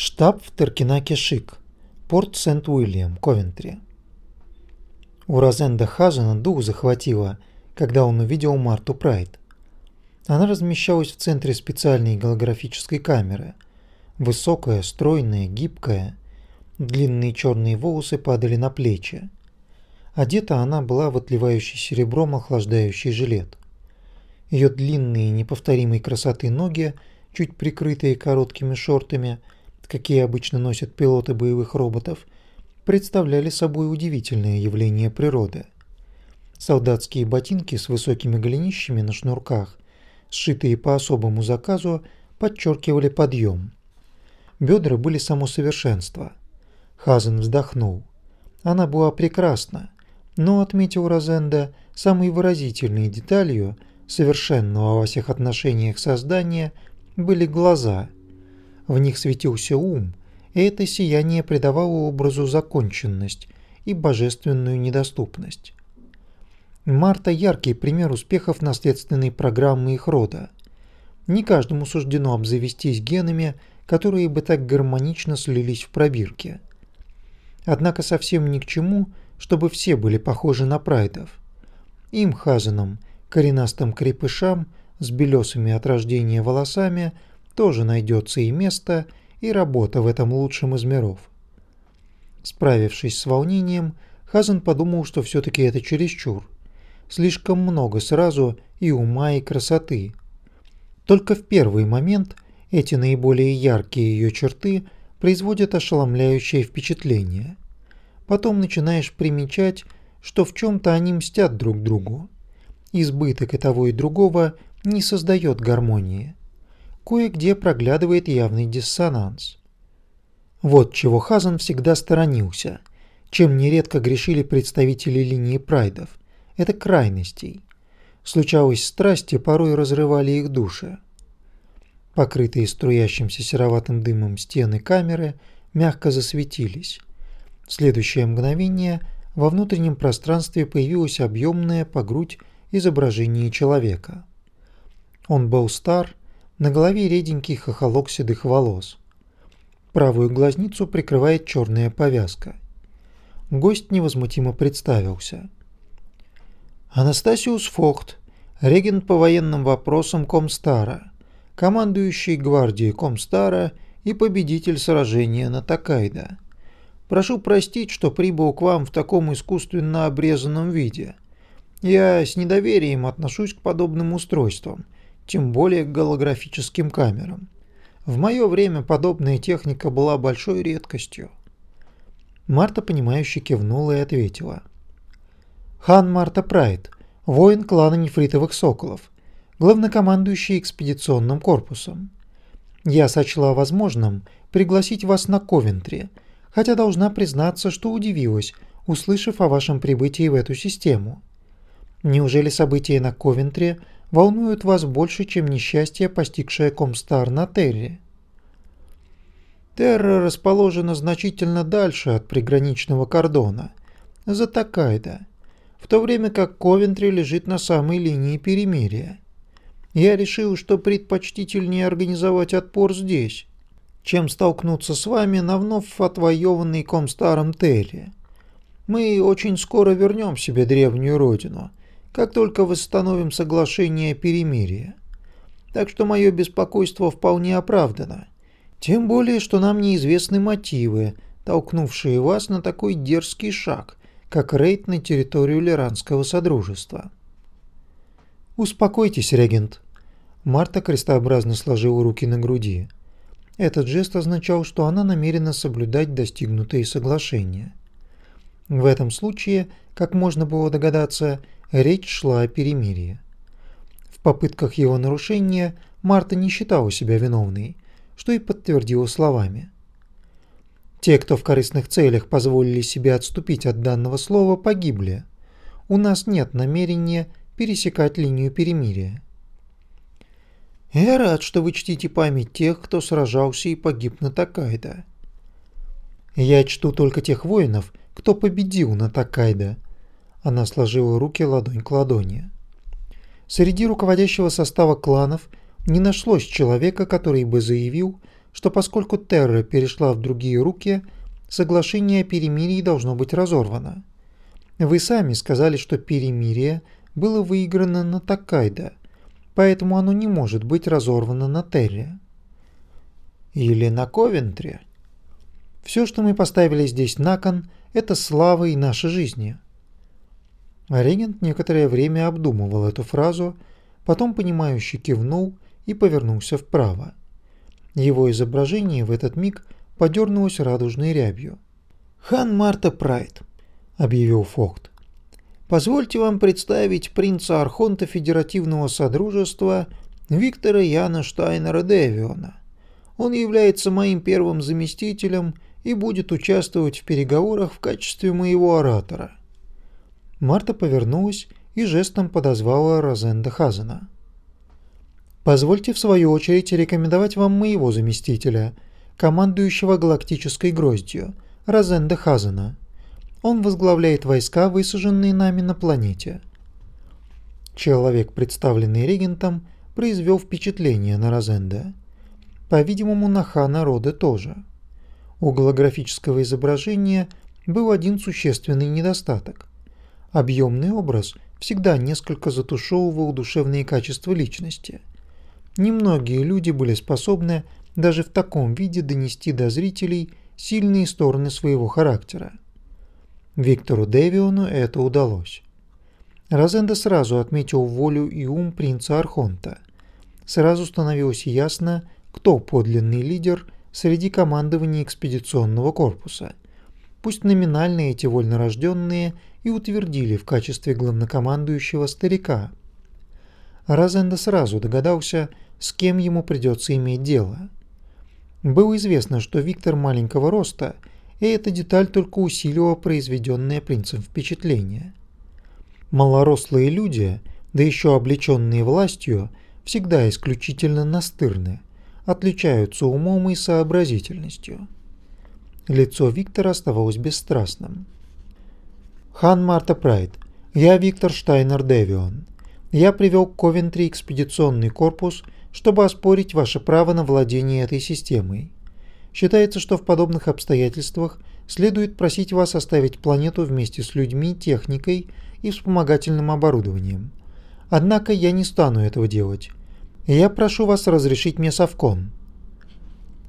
Штаб в Теркинаке-Шик, порт Сент-Уильям, Ковентри. У Розенда Хазена дух захватило, когда он увидел Марту Прайд. Она размещалась в центре специальной голографической камеры. Высокая, стройная, гибкая. Длинные черные волосы падали на плечи. Одета она была в отливающий серебром охлаждающий жилет. Ее длинные неповторимой красоты ноги, чуть прикрытые короткими шортами – какие обычно носят пилоты боевых роботов, представляли собой удивительное явление природы. Солдатские ботинки с высокими голенищами на шнурках, сшитые по особому заказу, подчеркивали подъем. Бедра были само совершенство. Хазен вздохнул. Она была прекрасна, но, отметил Розенда, самой выразительной деталью совершенного во всех отношениях создания были глаза – в них светился ум, и это сияние придавало образу законченность и божественную недоступность. Марта – яркий пример успехов наследственной программы их рода. Не каждому суждено обзавестись генами, которые бы так гармонично слились в пробирке. Однако совсем ни к чему, чтобы все были похожи на прайдов. Им, Хазаном, коренастым крепышам с белесыми от рождения волосами – тоже найдется и место, и работа в этом лучшем из миров. Справившись с волнением, Хазен подумал, что все-таки это чересчур. Слишком много сразу и ума, и красоты. Только в первый момент эти наиболее яркие ее черты производят ошеломляющее впечатление. Потом начинаешь примечать, что в чем-то они мстят друг другу. Избыток и того и другого не создает гармонии кое-где проглядывает явный диссонанс. Вот чего Хазан всегда сторонился, чем нередко грешили представители линии прайдов. Это крайностей. Случалось, страсти порой разрывали их души. Покрытые струящимся сероватым дымом стены камеры мягко засветились. В следующее мгновение во внутреннем пространстве появилось объемное по грудь изображение человека. Он был стар, на голове реденький хохолок седых волос. Правую глазницу прикрывает черная повязка. Гость невозмутимо представился. Анастасиус Фохт, регент по военным вопросам Комстара, командующий гвардией Комстара и победитель сражения на Такайда. Прошу простить, что прибыл к вам в таком искусственно обрезанном виде. Я с недоверием отношусь к подобным устройствам – тем более к голографическим камерам. В мое время подобная техника была большой редкостью. Марта, понимающе кивнула и ответила. Хан Марта Прайд, воин клана нефритовых соколов, главнокомандующий экспедиционным корпусом. Я сочла возможным пригласить вас на Ковентри, хотя должна признаться, что удивилась, услышав о вашем прибытии в эту систему. Неужели события на Ковентре – волнуют вас больше, чем несчастье, постигшее Комстар на Терре. Терра расположена значительно дальше от приграничного кордона, за Такайда, в то время как Ковентри лежит на самой линии перемирия. Я решил, что предпочтительнее организовать отпор здесь, чем столкнуться с вами на вновь отвоеванной Комстаром Терре. Мы очень скоро вернем себе древнюю родину – как только восстановим соглашение о перемирии. Так что мое беспокойство вполне оправдано. Тем более, что нам неизвестны мотивы, толкнувшие вас на такой дерзкий шаг, как рейд на территорию Лиранского Содружества. «Успокойтесь, регент». Марта крестообразно сложила руки на груди. Этот жест означал, что она намерена соблюдать достигнутые соглашения. В этом случае, как можно было догадаться, речь шла о перемирии. В попытках его нарушения Марта не считала себя виновной, что и подтвердила словами. Те, кто в корыстных целях позволили себе отступить от данного слова, погибли. У нас нет намерения пересекать линию перемирия. Я рад, что вы чтите память тех, кто сражался и погиб на Такайда. Я чту только тех воинов, кто победил на Такайда, она сложила руки ладонь к ладони. Среди руководящего состава кланов не нашлось человека, который бы заявил, что поскольку Терра перешла в другие руки, соглашение о перемирии должно быть разорвано. Вы сами сказали, что перемирие было выиграно на Такайда, поэтому оно не может быть разорвано на Терре. Или на Ковентре. Все, что мы поставили здесь на кон, это слава и наши жизни. Регент некоторое время обдумывал эту фразу, потом понимающе кивнул и повернулся вправо. Его изображение в этот миг подернулось радужной рябью. «Хан Марта Прайд», — объявил Фохт. «Позвольте вам представить принца Архонта Федеративного Содружества Виктора Яна Штайнера Девиона. Он является моим первым заместителем и будет участвовать в переговорах в качестве моего оратора». Марта повернулась и жестом подозвала Розенда Хазена. Позвольте в свою очередь рекомендовать вам моего заместителя, командующего галактической гроздью, Розенда Хазена. Он возглавляет войска, высаженные нами на планете. Человек, представленный регентом, произвел впечатление на Розенда. По-видимому, на Хана Рода тоже. У голографического изображения был один существенный недостаток. Объемный образ всегда несколько затушевывал душевные качества личности. Немногие люди были способны даже в таком виде донести до зрителей сильные стороны своего характера. Виктору Дэвиону это удалось. Розенда сразу отметил волю и ум принца Архонта. Сразу становилось ясно, кто подлинный лидер среди командования экспедиционного корпуса. Пусть номинально эти вольнорожденные и утвердили в качестве главнокомандующего старика. Розенда сразу догадался, с кем ему придется иметь дело. Было известно, что Виктор маленького роста, и эта деталь только усиливала произведенное принцем впечатление. Малорослые люди, да еще облеченные властью, всегда исключительно настырны, отличаются умом и сообразительностью. Лицо Виктора оставалось бесстрастным. «Хан Марта Прайд, я Виктор Штайнер Девион. Я привел к Ковентри экспедиционный корпус – чтобы оспорить ваше право на владение этой системой. Считается, что в подобных обстоятельствах следует просить вас оставить планету вместе с людьми, техникой и вспомогательным оборудованием. Однако я не стану этого делать. Я прошу вас разрешить мне совкон.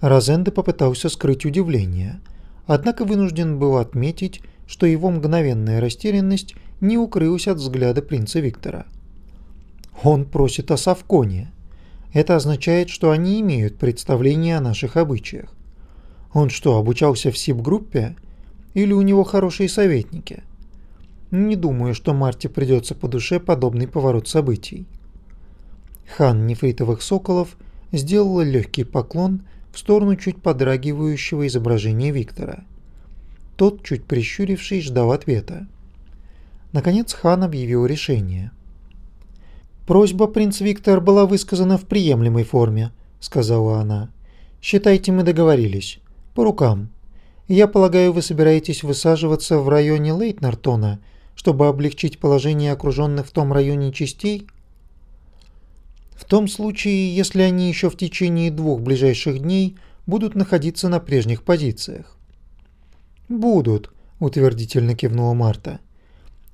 Розенде попытался скрыть удивление, однако вынужден был отметить, что его мгновенная растерянность не укрылась от взгляда принца Виктора. Он просит о совконе. Это означает, что они имеют представление о наших обычаях. Он что, обучался в СИП-группе? Или у него хорошие советники? Не думаю, что Марте придется по душе подобный поворот событий. Хан нефритовых соколов сделал легкий поклон в сторону чуть подрагивающего изображения Виктора. Тот, чуть прищурившись, ждал ответа. Наконец хан объявил решение – «Просьба, принц Виктор, была высказана в приемлемой форме», — сказала она. «Считайте, мы договорились. По рукам. Я полагаю, вы собираетесь высаживаться в районе Лейтнартона, чтобы облегчить положение окруженных в том районе частей?» «В том случае, если они еще в течение двух ближайших дней будут находиться на прежних позициях». «Будут», — утвердительно кивнула Марта.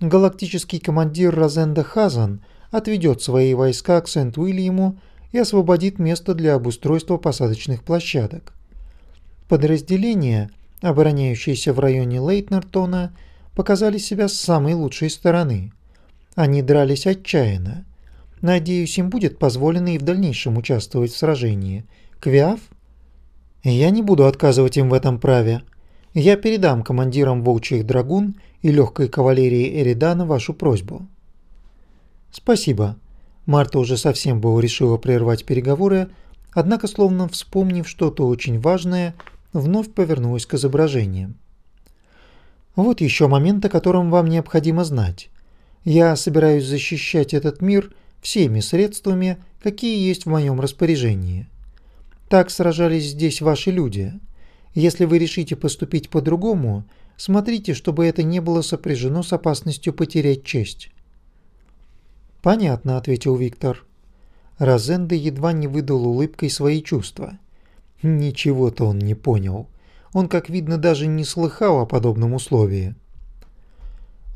«Галактический командир Розенда Хазан — отведет свои войска к Сент-Уильяму и освободит место для обустройства посадочных площадок. Подразделения, обороняющиеся в районе Лейтнертона, показали себя с самой лучшей стороны. Они дрались отчаянно. Надеюсь, им будет позволено и в дальнейшем участвовать в сражении. Квиаф? Я не буду отказывать им в этом праве. Я передам командирам волчьих драгун и легкой кавалерии Эридана вашу просьбу. «Спасибо». Марта уже совсем было решила прервать переговоры, однако, словно вспомнив что-то очень важное, вновь повернулась к изображениям. «Вот еще момент, о котором вам необходимо знать. Я собираюсь защищать этот мир всеми средствами, какие есть в моем распоряжении. Так сражались здесь ваши люди. Если вы решите поступить по-другому, смотрите, чтобы это не было сопряжено с опасностью потерять честь». «Понятно», — ответил Виктор. Розенде едва не выдал улыбкой свои чувства. Ничего-то он не понял. Он, как видно, даже не слыхал о подобном условии.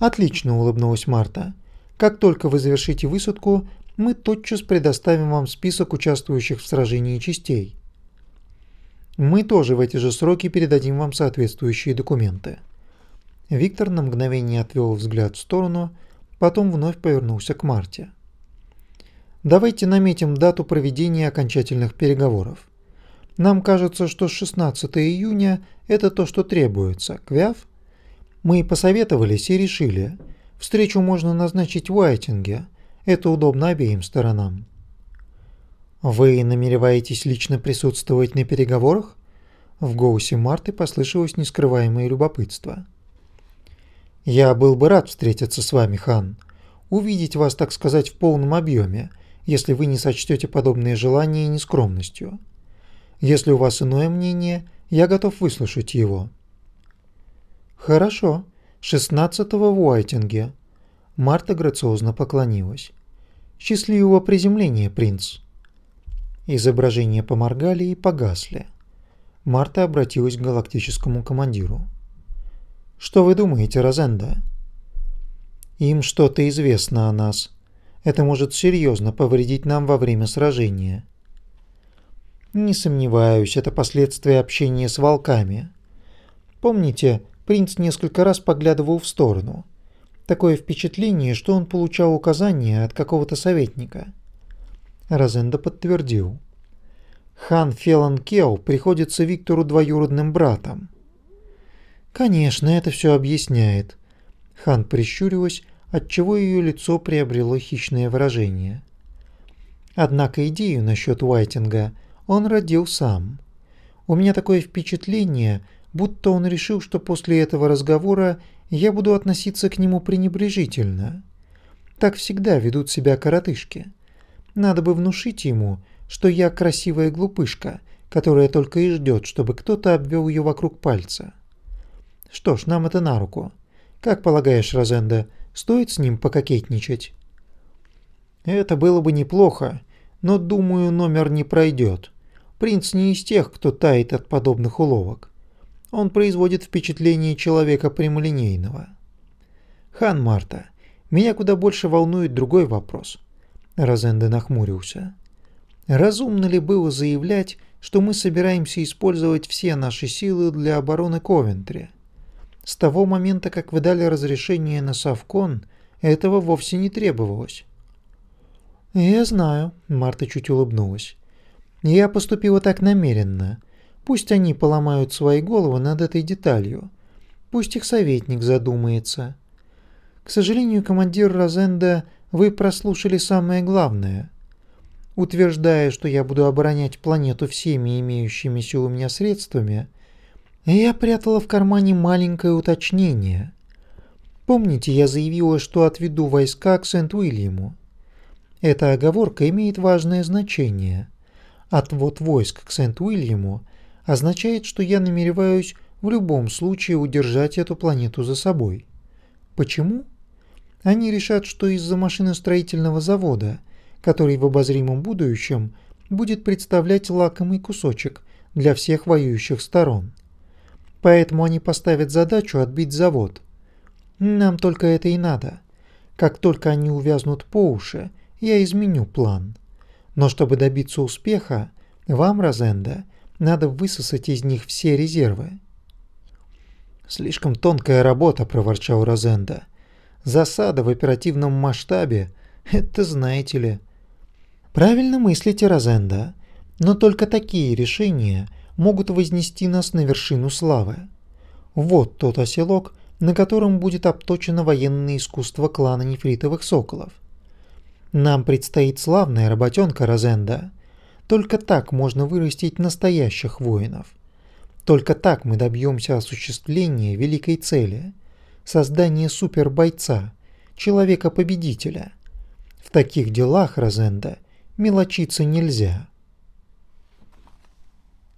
«Отлично», — улыбнулась Марта. «Как только вы завершите высадку, мы тотчас предоставим вам список участвующих в сражении частей. Мы тоже в эти же сроки передадим вам соответствующие документы». Виктор на мгновение отвел взгляд в сторону, потом вновь повернулся к Марте. «Давайте наметим дату проведения окончательных переговоров. Нам кажется, что 16 июня – это то, что требуется. Квяв? Мы посоветовались и решили. Встречу можно назначить в Уайтинге. Это удобно обеим сторонам. Вы намереваетесь лично присутствовать на переговорах? В голосе Марты послышалось нескрываемое любопытство. Я был бы рад встретиться с вами, хан. Увидеть вас, так сказать, в полном объеме, если вы не сочтете подобные желания нескромностью. Если у вас иное мнение, я готов выслушать его. Хорошо. 16-го в Уайтинге. Марта грациозно поклонилась. Счастливого приземления, принц. Изображения поморгали и погасли. Марта обратилась к галактическому командиру. «Что вы думаете, Розенда?» «Им что-то известно о нас. Это может серьезно повредить нам во время сражения. Не сомневаюсь, это последствия общения с волками. Помните, принц несколько раз поглядывал в сторону. Такое впечатление, что он получал указания от какого-то советника. Розенда подтвердил. Хан Фелан Кео приходится Виктору двоюродным братом. Конечно, это все объясняет. Хан прищурилась, отчего ее лицо приобрело хищное выражение. Однако идею насчет Уайтинга он родил сам. У меня такое впечатление, будто он решил, что после этого разговора я буду относиться к нему пренебрежительно. Так всегда ведут себя коротышки. Надо бы внушить ему, что я красивая глупышка, которая только и ждет, чтобы кто-то обвел ее вокруг пальца. Что ж, нам это на руку. Как полагаешь, Розенда, стоит с ним пококетничать? Это было бы неплохо, но, думаю, номер не пройдет. Принц не из тех, кто тает от подобных уловок. Он производит впечатление человека прямолинейного. Хан Марта, меня куда больше волнует другой вопрос. Розенде нахмурился. Разумно ли было заявлять, что мы собираемся использовать все наши силы для обороны Ковентри? С того момента, как вы дали разрешение на Савкон, этого вовсе не требовалось. «Я знаю», — Марта чуть улыбнулась. Я поступила так намеренно. Пусть они поломают свои головы над этой деталью. Пусть их советник задумается. К сожалению, командир Розенда, вы прослушали самое главное. Утверждая, что я буду оборонять планету всеми имеющимися у меня средствами, я прятала в кармане маленькое уточнение. Помните, я заявила, что отведу войска к Сент-Уильяму? Эта оговорка имеет важное значение – Отвод войск к Сент-Уильяму означает, что я намереваюсь в любом случае удержать эту планету за собой. Почему? Они решат, что из-за машиностроительного завода, который в обозримом будущем будет представлять лакомый кусочек для всех воюющих сторон. Поэтому они поставят задачу отбить завод. Нам только это и надо. Как только они увязнут по уши, я изменю план. Но чтобы добиться успеха, вам, Розенда, надо высосать из них все резервы. «Слишком тонкая работа», – проворчал Розенда. «Засада в оперативном масштабе – это знаете ли». «Правильно мыслите, Розенда, но только такие решения могут вознести нас на вершину славы. Вот тот оселок, на котором будет обточено военное искусство клана нефритовых соколов. Нам предстоит славная работенка, Розенда. Только так можно вырастить настоящих воинов. Только так мы добьемся осуществления великой цели – создания супербойца, человека-победителя. В таких делах, Розенда, мелочиться нельзя.